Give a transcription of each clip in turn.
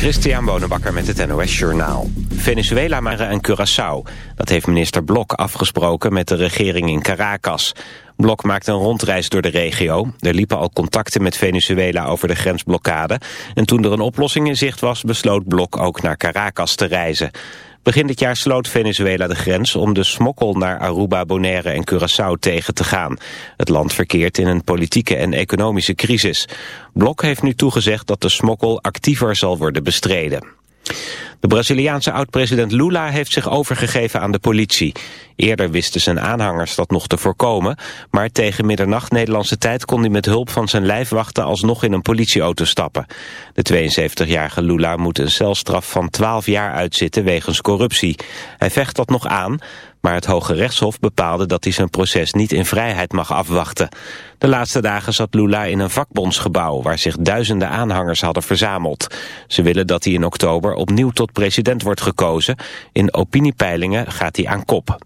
Christian Bonenbakker met het NOS Journaal. Venezuela, Mare en Curaçao. Dat heeft minister Blok afgesproken met de regering in Caracas. Blok maakte een rondreis door de regio. Er liepen al contacten met Venezuela over de grensblokkade. En toen er een oplossing in zicht was, besloot Blok ook naar Caracas te reizen. Begin dit jaar sloot Venezuela de grens om de smokkel naar Aruba, Bonaire en Curaçao tegen te gaan. Het land verkeert in een politieke en economische crisis. Blok heeft nu toegezegd dat de smokkel actiever zal worden bestreden. De Braziliaanse oud-president Lula heeft zich overgegeven aan de politie. Eerder wisten zijn aanhangers dat nog te voorkomen... maar tegen middernacht Nederlandse tijd kon hij met hulp van zijn lijfwachten... alsnog in een politieauto stappen. De 72-jarige Lula moet een celstraf van 12 jaar uitzitten wegens corruptie. Hij vecht dat nog aan, maar het Hoge Rechtshof bepaalde dat hij zijn proces niet in vrijheid mag afwachten. De laatste dagen zat Lula in een vakbondsgebouw waar zich duizenden aanhangers hadden verzameld. Ze willen dat hij in oktober opnieuw tot president wordt gekozen. In opiniepeilingen gaat hij aan kop.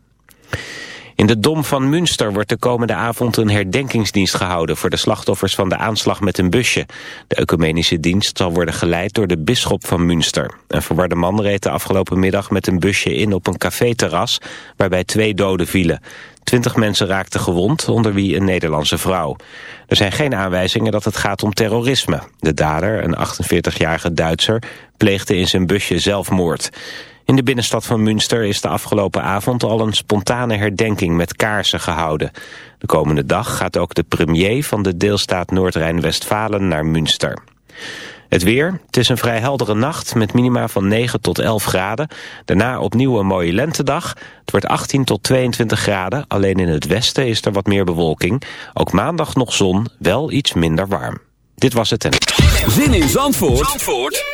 In de Dom van Münster wordt de komende avond een herdenkingsdienst gehouden voor de slachtoffers van de aanslag met een busje. De ecumenische dienst zal worden geleid door de bisschop van Münster. Een verwarde man reed de afgelopen middag met een busje in op een caféterras waarbij twee doden vielen. Twintig mensen raakten gewond, onder wie een Nederlandse vrouw. Er zijn geen aanwijzingen dat het gaat om terrorisme. De dader, een 48-jarige Duitser, pleegde in zijn busje zelfmoord. In de binnenstad van Münster is de afgelopen avond al een spontane herdenking met kaarsen gehouden. De komende dag gaat ook de premier van de deelstaat Noord-Rijn-Westfalen naar Münster. Het weer, het is een vrij heldere nacht met minima van 9 tot 11 graden. Daarna opnieuw een mooie lentedag. Het wordt 18 tot 22 graden, alleen in het westen is er wat meer bewolking. Ook maandag nog zon, wel iets minder warm. Dit was het en... Zin in Zandvoort, Zandvoort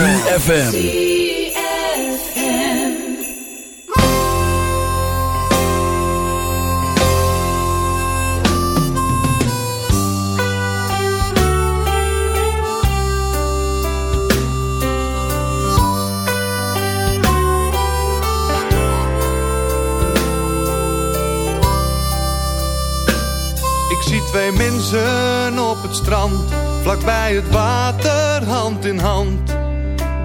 Ik zie twee mensen op het strand, vlakbij het water, hand in hand.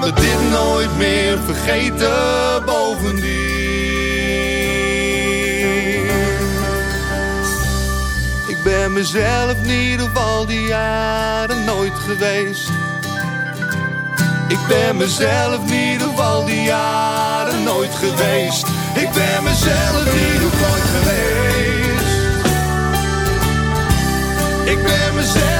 Dit nooit meer vergeten bovendien. Ik ben mezelf niet op al die jaren nooit geweest. Ik ben mezelf niet op al die jaren nooit geweest. Ik ben mezelf niet op nooit geweest. Ik ben mezelf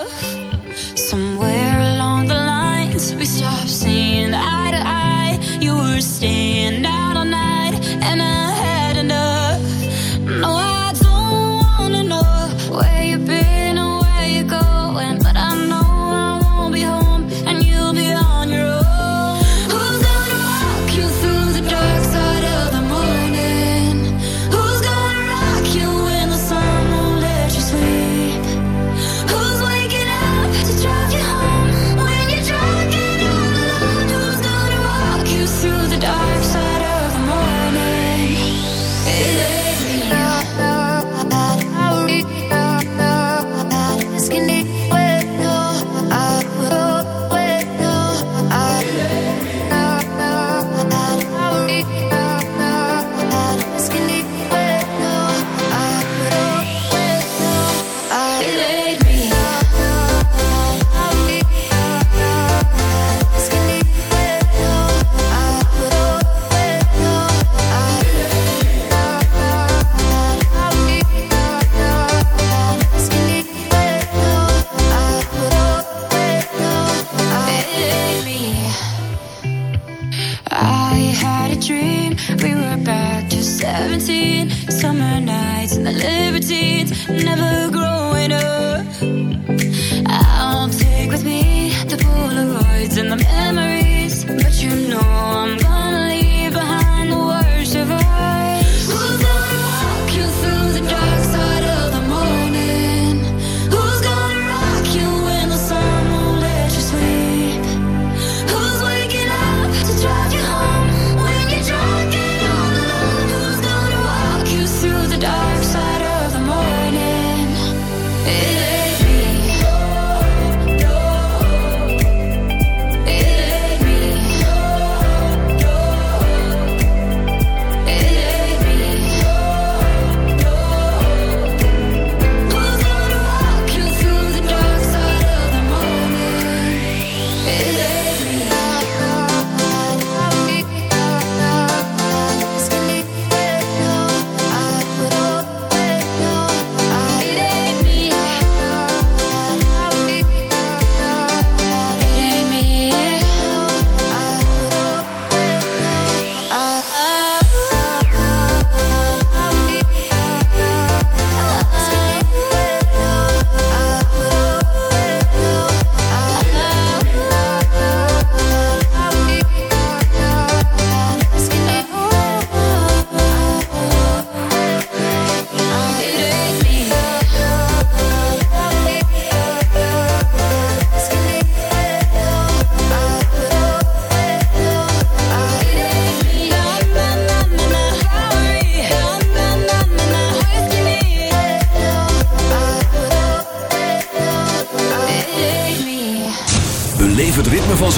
Never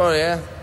Oh yeah.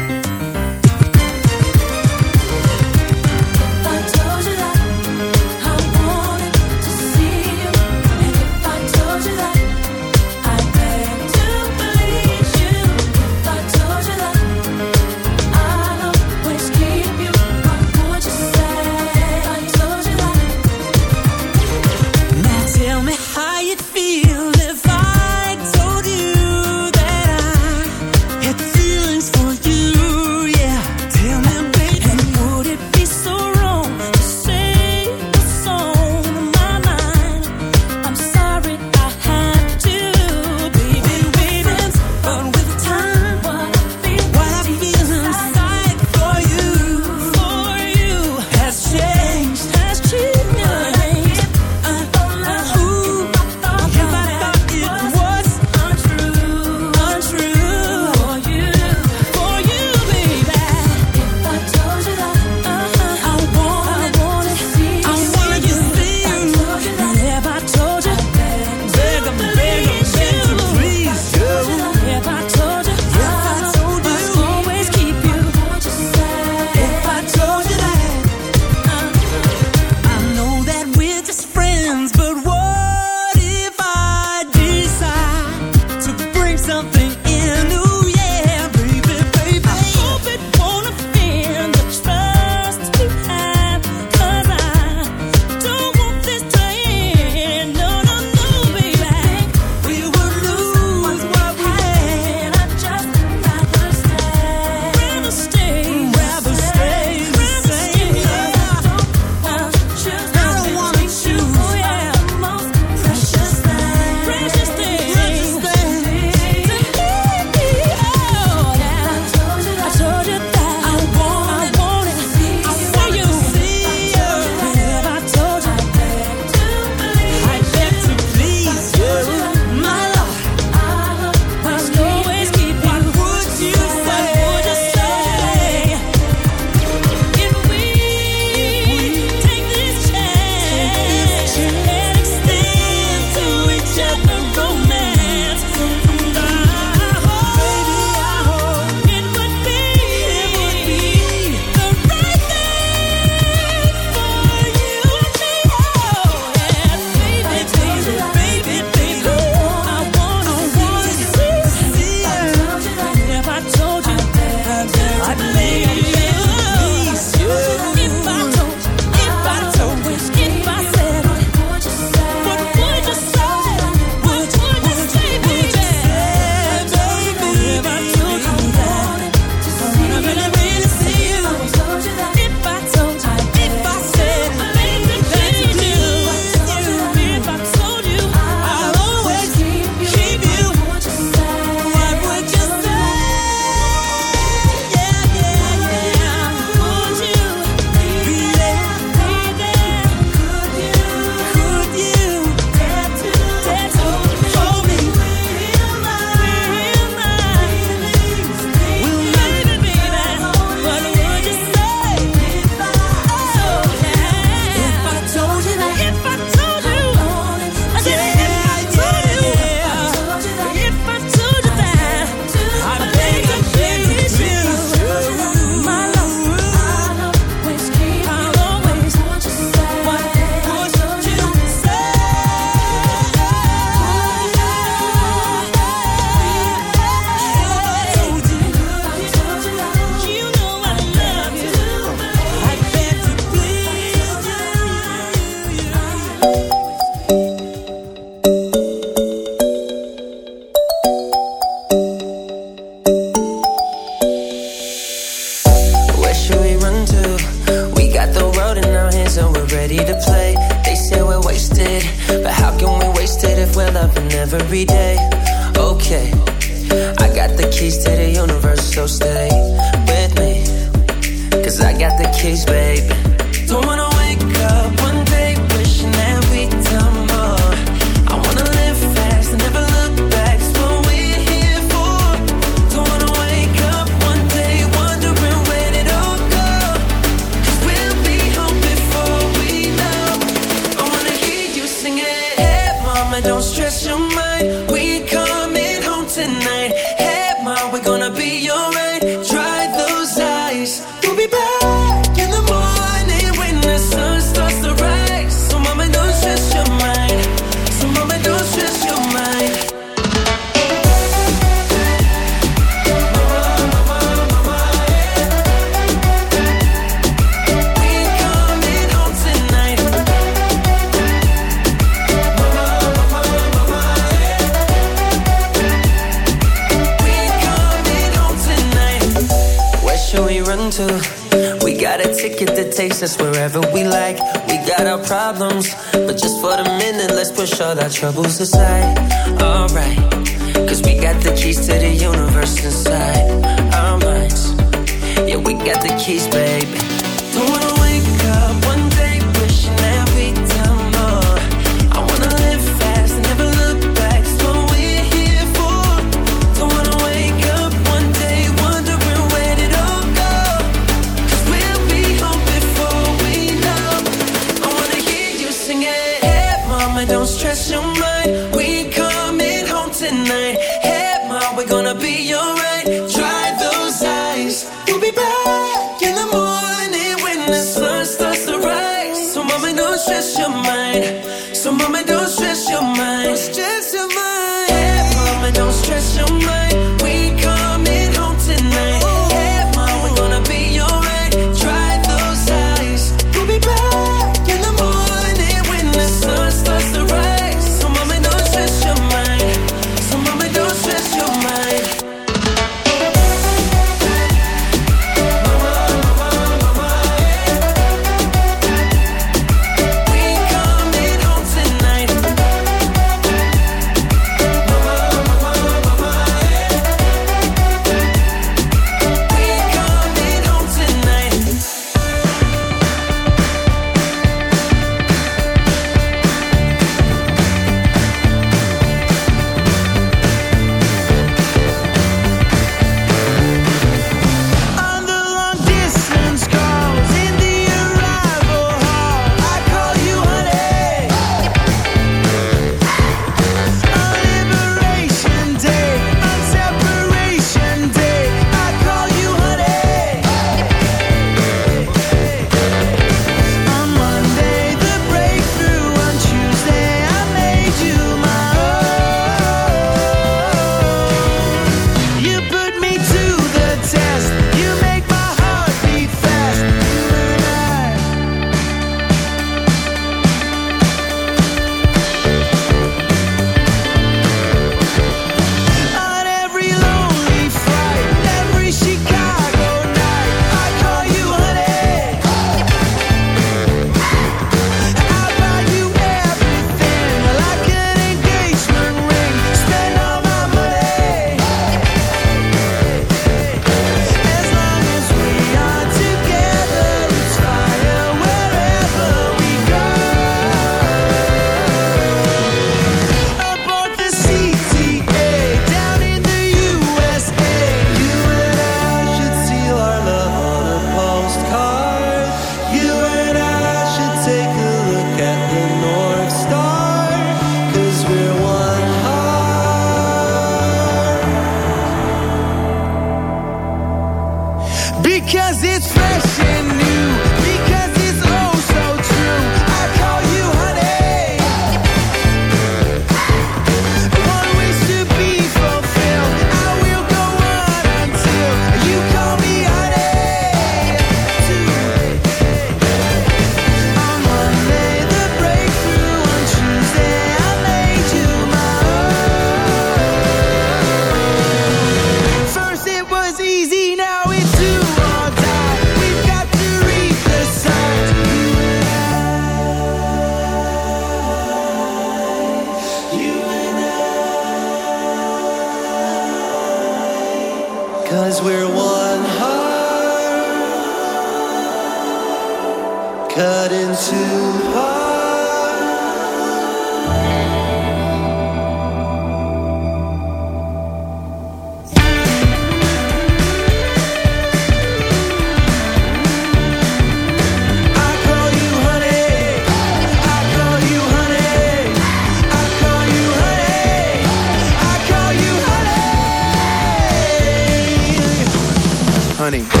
money.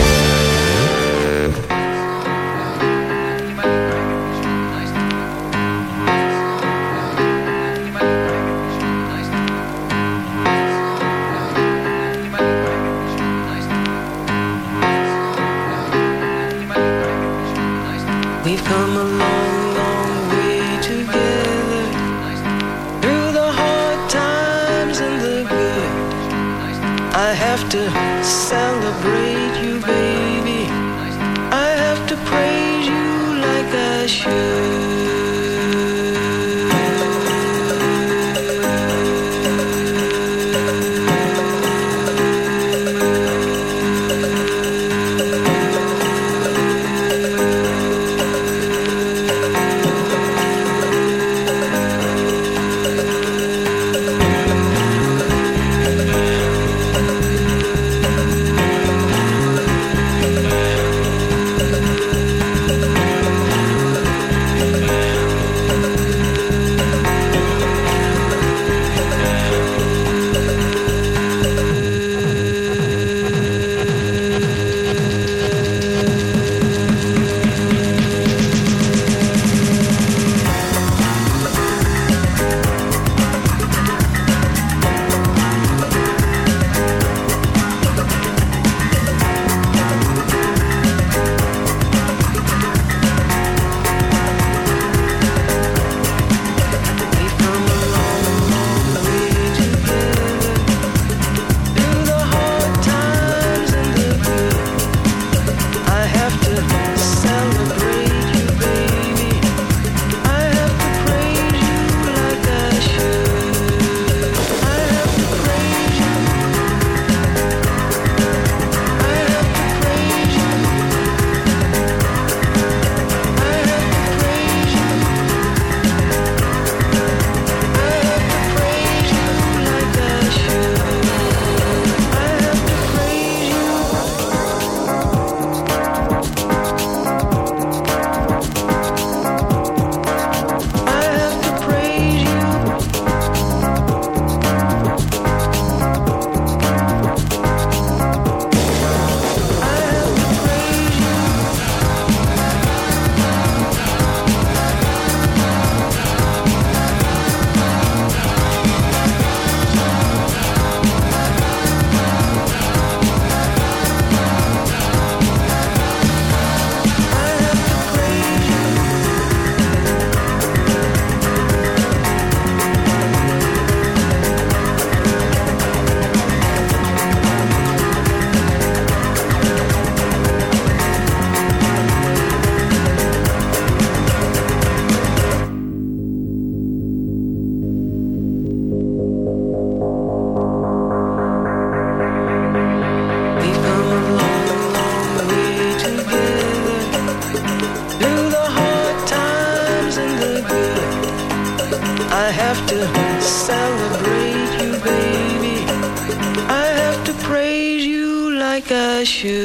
To praise you like I should.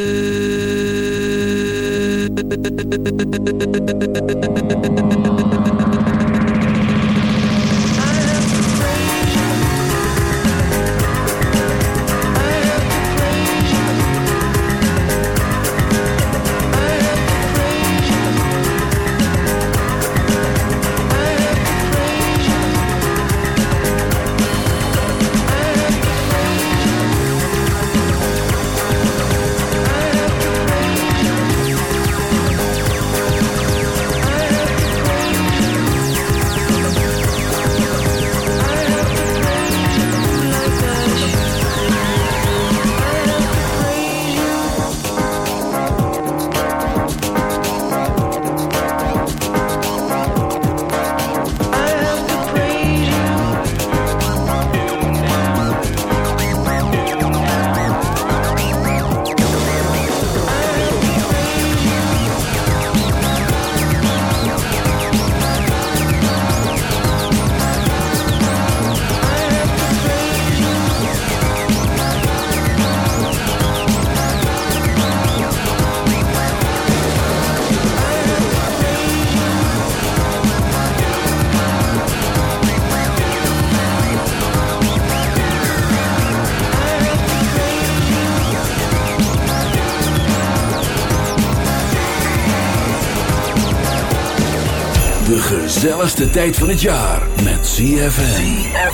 gezelligste tijd van het jaar met ZFM.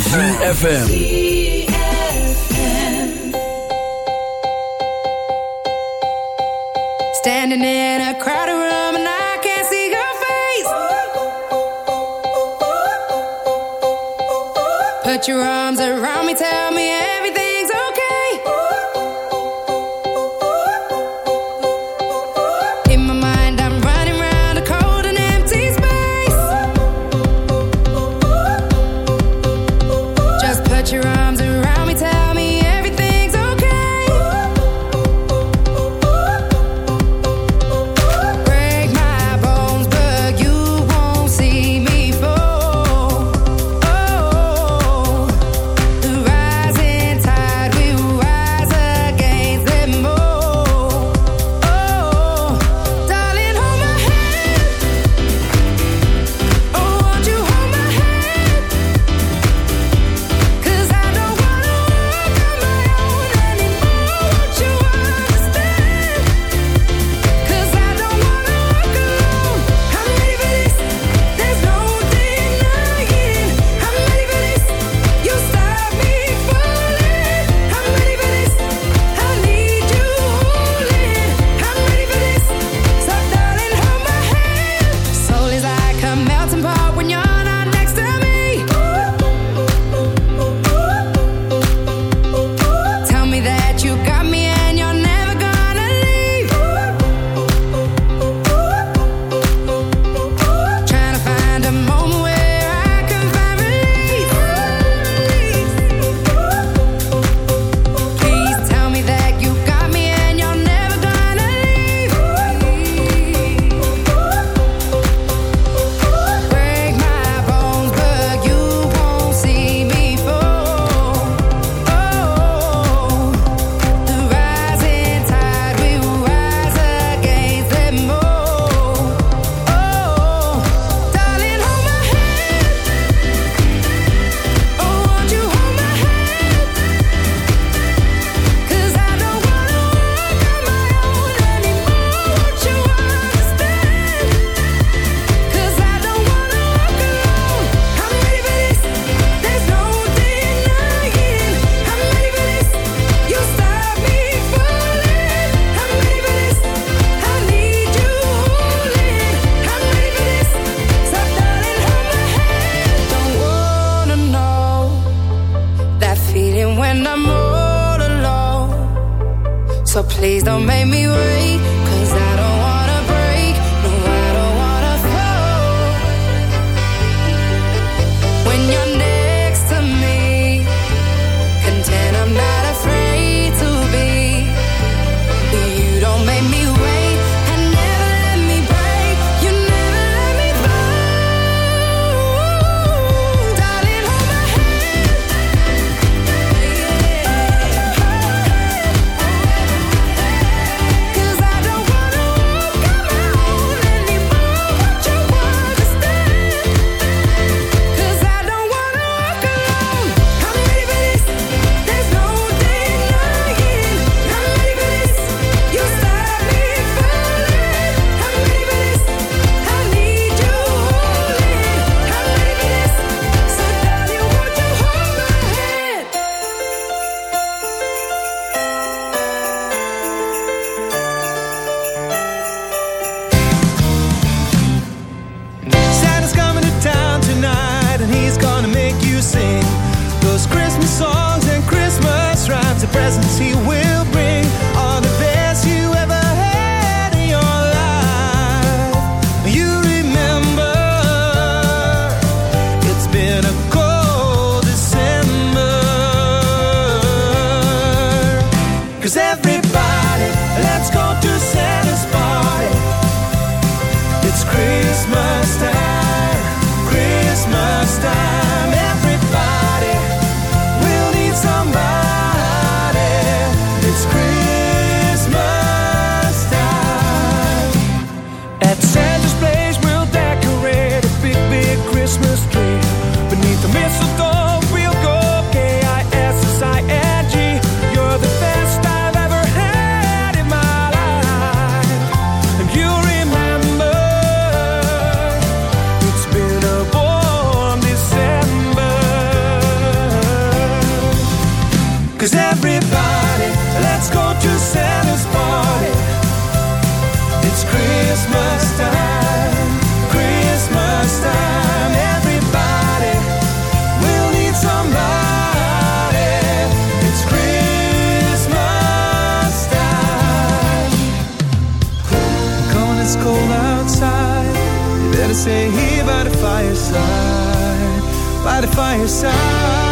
ZFM. Standing in a crowded room and I can't see your face. Put your arms around me, tell me everything. night. the fireside.